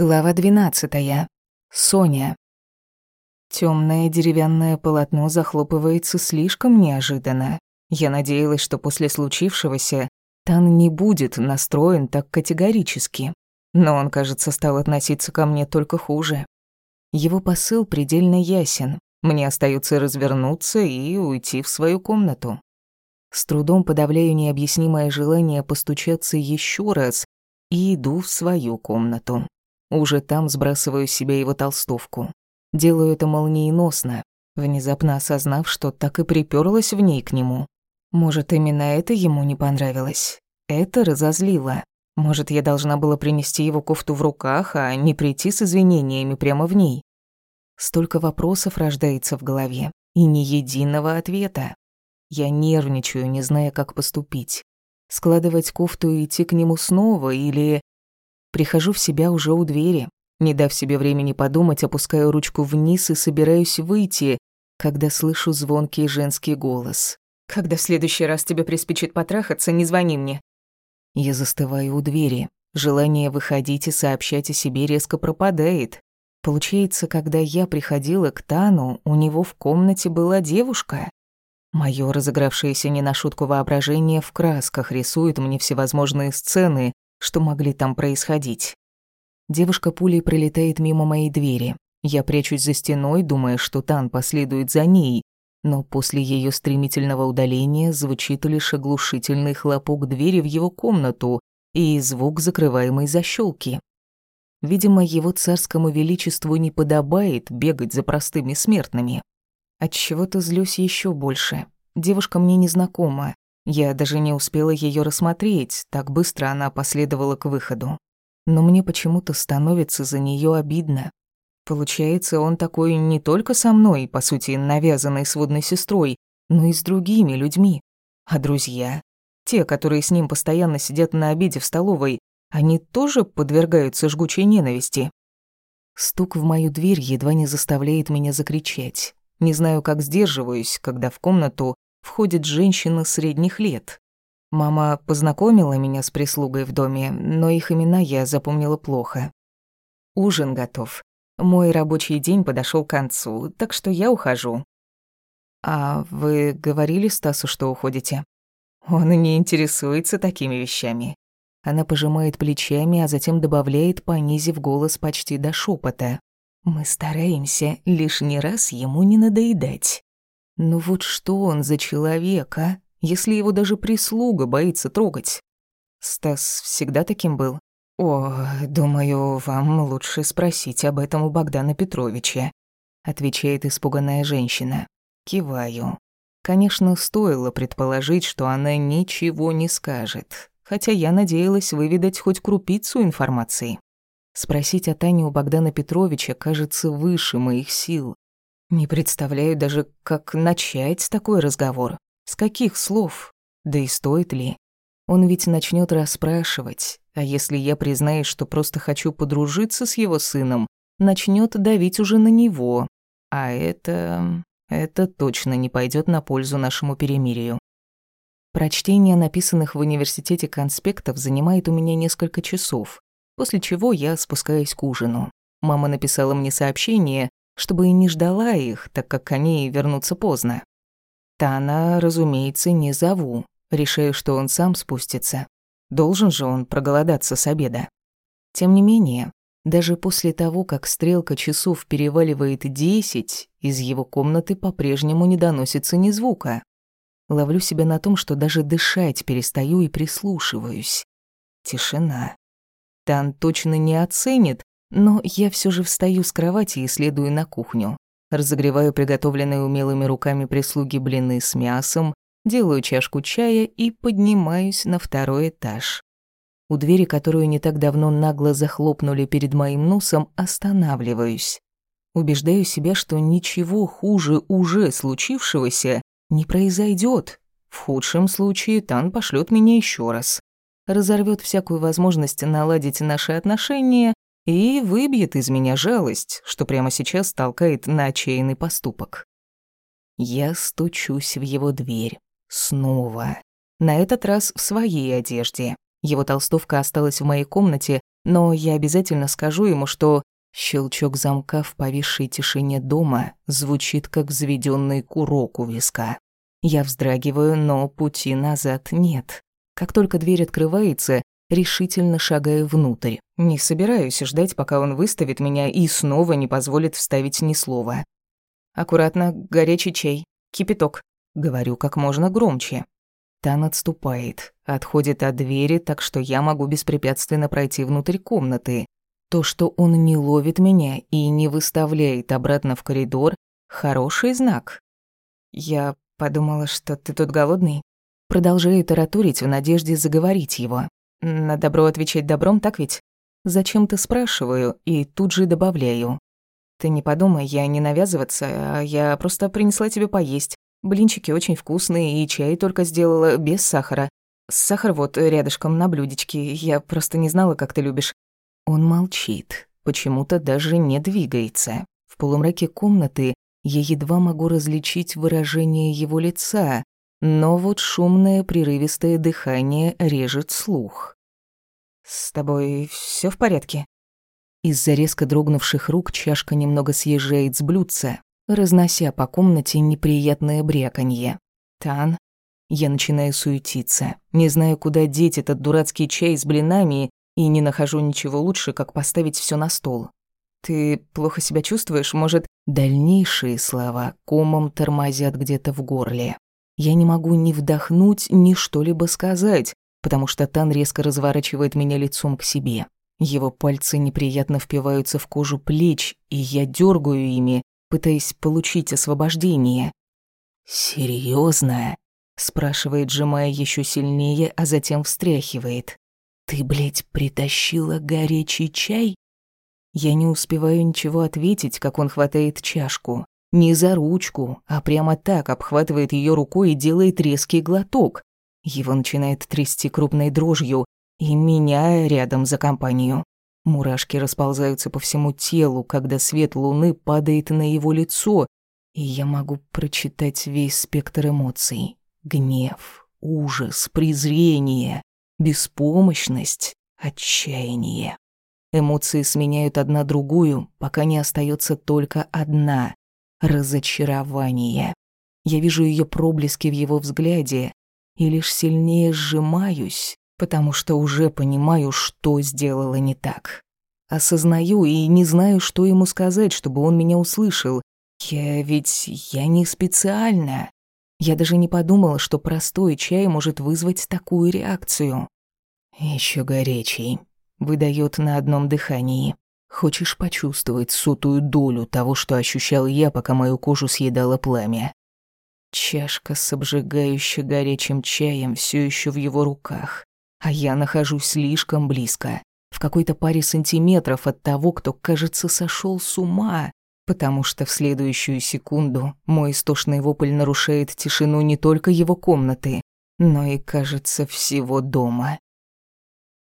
Глава 12. Соня. Темное деревянное полотно захлопывается слишком неожиданно. Я надеялась, что после случившегося Тан не будет настроен так категорически. Но он, кажется, стал относиться ко мне только хуже. Его посыл предельно ясен. Мне остается развернуться и уйти в свою комнату. С трудом подавляю необъяснимое желание постучаться еще раз и иду в свою комнату. Уже там сбрасываю с себя его толстовку. Делаю это молниеносно, внезапно осознав, что так и приперлась в ней к нему. Может, именно это ему не понравилось? Это разозлило. Может, я должна была принести его кофту в руках, а не прийти с извинениями прямо в ней? Столько вопросов рождается в голове, и ни единого ответа. Я нервничаю, не зная, как поступить. Складывать кофту и идти к нему снова или Прихожу в себя уже у двери. Не дав себе времени подумать, опускаю ручку вниз и собираюсь выйти, когда слышу звонкий женский голос. «Когда в следующий раз тебе приспичит потрахаться, не звони мне». Я застываю у двери. Желание выходить и сообщать о себе резко пропадает. Получается, когда я приходила к Тану, у него в комнате была девушка. Моё разыгравшееся не на шутку воображение в красках рисует мне всевозможные сцены, что могли там происходить. Девушка пулей пролетает мимо моей двери. Я прячусь за стеной, думая, что Тан последует за ней, но после ее стремительного удаления звучит лишь оглушительный хлопок двери в его комнату и звук закрываемой защелки. Видимо, его царскому величеству не подобает бегать за простыми смертными. От чего-то злюсь еще больше. Девушка мне незнакома, я даже не успела ее рассмотреть, так быстро она последовала к выходу. Но мне почему-то становится за нее обидно. Получается, он такой не только со мной, по сути, навязанной сводной сестрой, но и с другими людьми. А друзья, те, которые с ним постоянно сидят на обеде в столовой, они тоже подвергаются жгучей ненависти. Стук в мою дверь едва не заставляет меня закричать. Не знаю, как сдерживаюсь, когда в комнату входит женщина средних лет. Мама познакомила меня с прислугой в доме, но их имена я запомнила плохо. Ужин готов. Мой рабочий день подошел к концу, так что я ухожу. А вы говорили Стасу, что уходите? Он не интересуется такими вещами. Она пожимает плечами, а затем добавляет, понизив голос почти до шепота. Мы стараемся лишний раз ему не надоедать. Ну вот что он за человек, а? Если его даже прислуга боится трогать. Стас всегда таким был? О, думаю, вам лучше спросить об этом у Богдана Петровича, отвечает испуганная женщина. Киваю. Конечно, стоило предположить, что она ничего не скажет, хотя я надеялась выведать хоть крупицу информации. Спросить о Тане у Богдана Петровича кажется выше моих сил. Не представляю даже, как начать такой разговор. С каких слов? Да и стоит ли? Он ведь начнет расспрашивать, а если я признаюсь, что просто хочу подружиться с его сыном, начнет давить уже на него. А это... это точно не пойдет на пользу нашему перемирию. Прочтение написанных в университете конспектов занимает у меня несколько часов, после чего я спускаюсь к ужину. Мама написала мне сообщение, чтобы и не ждала их, так как они вернутся поздно. Тана, разумеется, не зову, решаю, что он сам спустится. Должен же он проголодаться с обеда. Тем не менее, даже после того, как стрелка часов переваливает десять, из его комнаты по-прежнему не доносится ни звука. Ловлю себя на том, что даже дышать перестаю и прислушиваюсь. Тишина. Тан точно не оценит, но я все же встаю с кровати и следую на кухню. Разогреваю приготовленные умелыми руками прислуги блины с мясом, делаю чашку чая и поднимаюсь на второй этаж. У двери, которую не так давно нагло захлопнули перед моим носом, останавливаюсь. Убеждаю себя, что ничего хуже уже случившегося не произойдет. В худшем случае Тан пошлет меня еще раз. Разорвет всякую возможность наладить наши отношения и выбьет из меня жалость, что прямо сейчас толкает на отчаянный поступок. Я стучусь в его дверь. Снова. На этот раз в своей одежде. Его толстовка осталась в моей комнате, но я обязательно скажу ему, что щелчок замка в повисшей тишине дома звучит как взведенный курок у виска. Я вздрагиваю, но пути назад нет. Как только дверь открывается, решительно шагаю внутрь. Не собираюсь ждать, пока он выставит меня и снова не позволит вставить ни слова. Аккуратно, горячий чай, кипяток. Говорю как можно громче. Тан отступает, отходит от двери, так что я могу беспрепятственно пройти внутрь комнаты. То, что он не ловит меня и не выставляет обратно в коридор, хороший знак. Я подумала, что ты тут голодный. Продолжаю таратурить в надежде заговорить его. На добро отвечать добром, так ведь? Зачем-то спрашиваю и тут же добавляю. Ты не подумай, я не навязываться, а я просто принесла тебе поесть. Блинчики очень вкусные, и чай только сделала без сахара. Сахар вот рядышком на блюдечке, я просто не знала, как ты любишь». Он молчит, почему-то даже не двигается. В полумраке комнаты я едва могу различить выражение его лица, но вот шумное прерывистое дыхание режет слух. «С тобой все в порядке?» Из-за резко дрогнувших рук чашка немного съезжает с блюдца, разнося по комнате неприятное бряканье. «Тан?» Я начинаю суетиться. Не знаю, куда деть этот дурацкий чай с блинами, и не нахожу ничего лучше, как поставить все на стол. «Ты плохо себя чувствуешь? Может...» Дальнейшие слова комом тормозят где-то в горле. Я не могу ни вдохнуть, ни что-либо сказать, потому что Тан резко разворачивает меня лицом к себе. Его пальцы неприятно впиваются в кожу плеч, и я дергаю ими, пытаясь получить освобождение. «Серьёзно?» — спрашивает, сжимая еще сильнее, а затем встряхивает. «Ты, блядь, притащила горячий чай?» Я не успеваю ничего ответить, как он хватает чашку. Не за ручку, а прямо так обхватывает ее рукой и делает резкий глоток. Его начинает трясти крупной дрожью, и меня рядом за компанию. Мурашки расползаются по всему телу, когда свет луны падает на его лицо, и я могу прочитать весь спектр эмоций. Гнев, ужас, презрение, беспомощность, отчаяние. Эмоции сменяют одна другую, пока не остается только одна — разочарование. Я вижу ее проблески в его взгляде и лишь сильнее сжимаюсь, потому что уже понимаю, что сделала не так. Осознаю и не знаю, что ему сказать, чтобы он меня услышал. Я ведь... я не специально. Я даже не подумала, что простой чай может вызвать такую реакцию. Еще горячий. Выдает на одном дыхании. Хочешь почувствовать сотую долю того, что ощущал я, пока мою кожу съедало пламя? Чашка с обжигающе горячим чаем все еще в его руках а я нахожусь слишком близко, в какой-то паре сантиметров от того, кто, кажется, сошел с ума, потому что в следующую секунду мой истошный вопль нарушает тишину не только его комнаты, но и, кажется, всего дома.